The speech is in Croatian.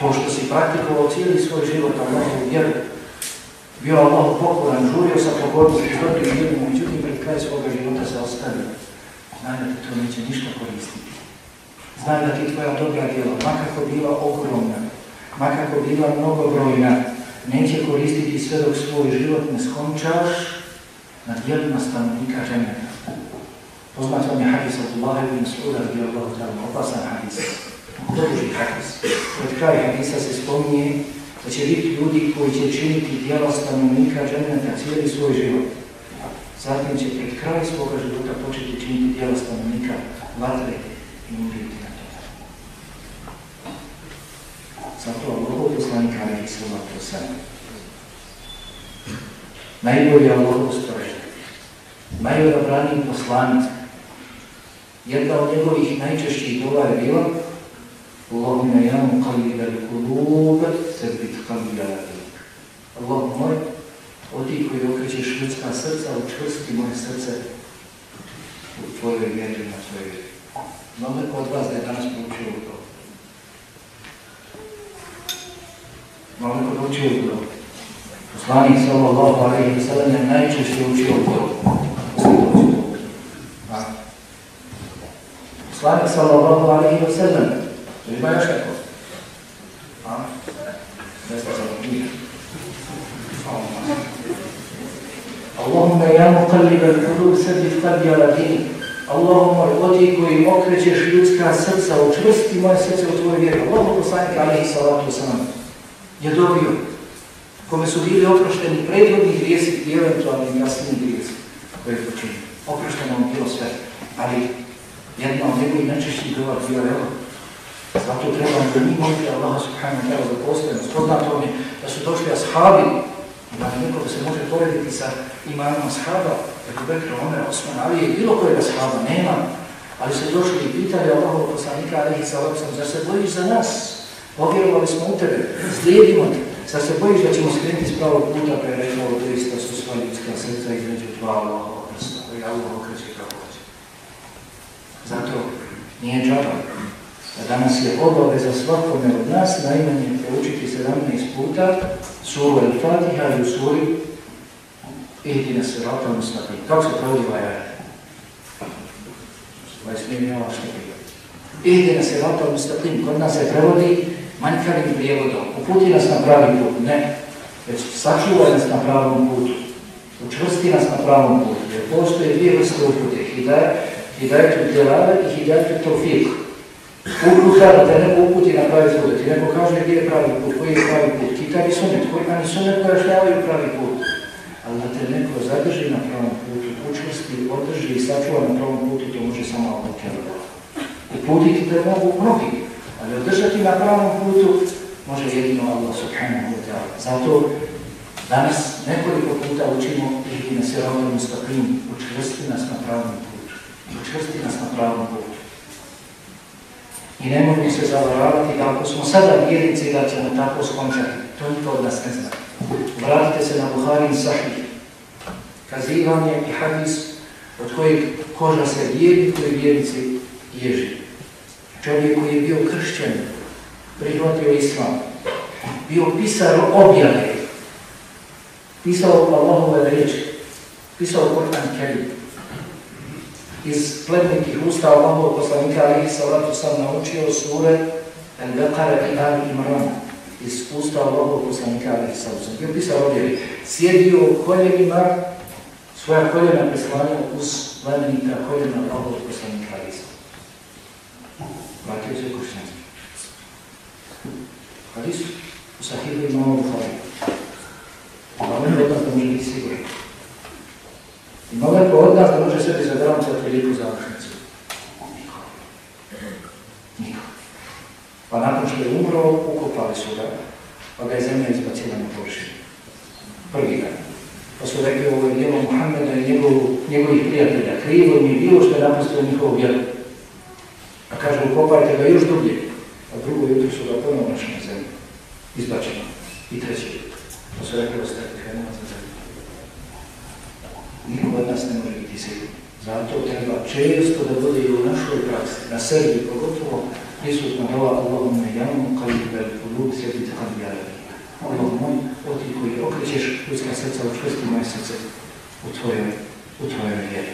To što si praktikovao cijeli svoj život Allahovu vjeru, bio Allah pokoran, žurio sa pogodnosti s dobrim ljudima, međutim pred kraj svoga života se ostavio. Znaj da ti to neće ništa koristiti. Znaj da ti tvoja dobra djela, makako bila ogromna, makako bila mnogobrojna, neće koristiti sve dok svoj život ne skončaš na djelima stanovnika dženeta. Poznat vam je hadis od Allah ibn Suda gdje je Allah opasan hadis. Doduži hadis. Pred kraj hadisa se spominje da će biti ljudi koji će činiti djela stanovnika dženeta cijeli svoj život. Zatim će pred kraj svoga života početi činiti djela stanovnika vatre i umrijeti na to. Zato Allahov poslanik alaihi sallatu wasallam najbolji Allahov stvorenje, najodabraniji poslanik, jedna od njegovih najčešćih dova je bila Allahumma ja muqallib al-qulub, thabit qalbi ala dinik. Allah moj, o ti koji okrećeš ljudska srca, učvrsti moje srce u tvojoj vjeri na tvojoj od vas da je danas proučio u to. Mnogo neko da to. Poslanik sallallahu alaihi wa sallam je najčešće učio u to. Poslanik sallallahu alaihi wa sallam, to ima još kako? A? Nesta sam knjiga. Allahumma ja muqallib al-qulub sabit qalbi ala dinik. Allahumma o ti koji okrećeš ljudska srca, učvrsti moje srce u tvojoj vjeri. Allahu poslanik alaihi salatu wasalam je dobio kome su bili oprošteni prethodni grijesi i eventualni jasni grijesi koje je počinio. Oprošteno vam bilo sve, ali jedna od njegovih najčešćih dova bio je ovo. Zato treba da mi moliti Allaha subhanahu wa za postojenost. Poznato mi da su došli ashabi, da neko se može porediti sa imanom ashaba, Ebu Bekr, Omer, Osman, Ali je bilo kojeg ashaba, nema. Ali su došli i pitali Allahov poslanika, alaihi sallam, zar se bojiš za nas? Povjerovali smo u tebe, slijedimo te. Sad se bojiš da ćemo skrenuti s pravog puta, pa je rekao, doista su sva ljudska srca između dva Allahova prsta, koji Allah okreće kako hoće. Zato nije džaba. Danas je obaveza svakome od nas najmanje proučiti 17 puta suru Al-Fatiha i u suri Ihdina sirata mustaqim. Kako se provodi ovaj ajat? Ovaj je ova što. Kod nas se prevodi manjkavim prijevodom. Uputi nas na pravi put. Ne. Već sačuvaj nas na pravom putu. Učvrsti nas na pravom putu. Jer postoje dvije vrste upute. Hidajetu djelave i hidajetu tofik. Uputa da te neko uputi na pravi put. Ti neko kaže gdje je pravi put, koji je pravi put. Kitab i sunet, koji nam sunet pojašnjavaju pravi put. Ali da te neko zadrži na pravom putu, učvrsti, održi i sačuva na pravom putu, to može samo Allah. Uputiti te mogu mnogi. Ali održati na pravom putu može jedino Allah subhanahu wa ta'ala. Zato danas nekoliko puta učimo i na sirovnom mustaqim, učvrsti nas na pravom putu. Učvrsti nas na pravom putu. I ne možemo se zavaravati da ako smo sada vjernici da ćemo tako skončati. To niko od nas ne zna. Vratite se na Buharin Sahih. Kazivanje i hadis od kojeg koža se vjerni koji vjernici ježi. Čovjek koji je bio kršćan, prihvatio islam, bio pisar objave, pisao Allahove riječi, pisao Kur'an Kerim. Iz plemnikih usta Allahovog poslanika alihi sallatu sam naučio sure Al-Baqara i Ali Imran. Iz usta Allahovog poslanika alihi sallatu sam. Bio pisao objave, sjedio koljenima, svoja koljena preslanio uz koljena Allahovog poslanika alihi vratio se kršćanski. Hadis u sahihu imamo Bukhari. I malo je od nas da može sebi zagarantovati lijepu završnicu. Pa nakon što je umro, ukopali su ga, pa ga je zemlja izbacila na površinu. Prvi dan. Pa su rekli ovo je djelo Muhammeda i njegov, njegovih prijatelja. Krivo mi je bilo što je napustio njihovu vjeru. A kaže, ukopajte ga još dublje. A drugo jutro su ga ponovno našli na zemlji. Izbačeno. I treće jutro. Pa su rekli, ostavite, krenemo za zemlju. Niko od nas ne može biti siguran. Zato treba često da bude i u našoj praksi, na sebi, pogotovo prisutno dova Allahumma jamu kalibel ulud Sredite kad vjerujem. Ono moj, o ti koji okrećeš ljudska srca, učvrsti moje srce u tvojoj, u tvojoj vjeri.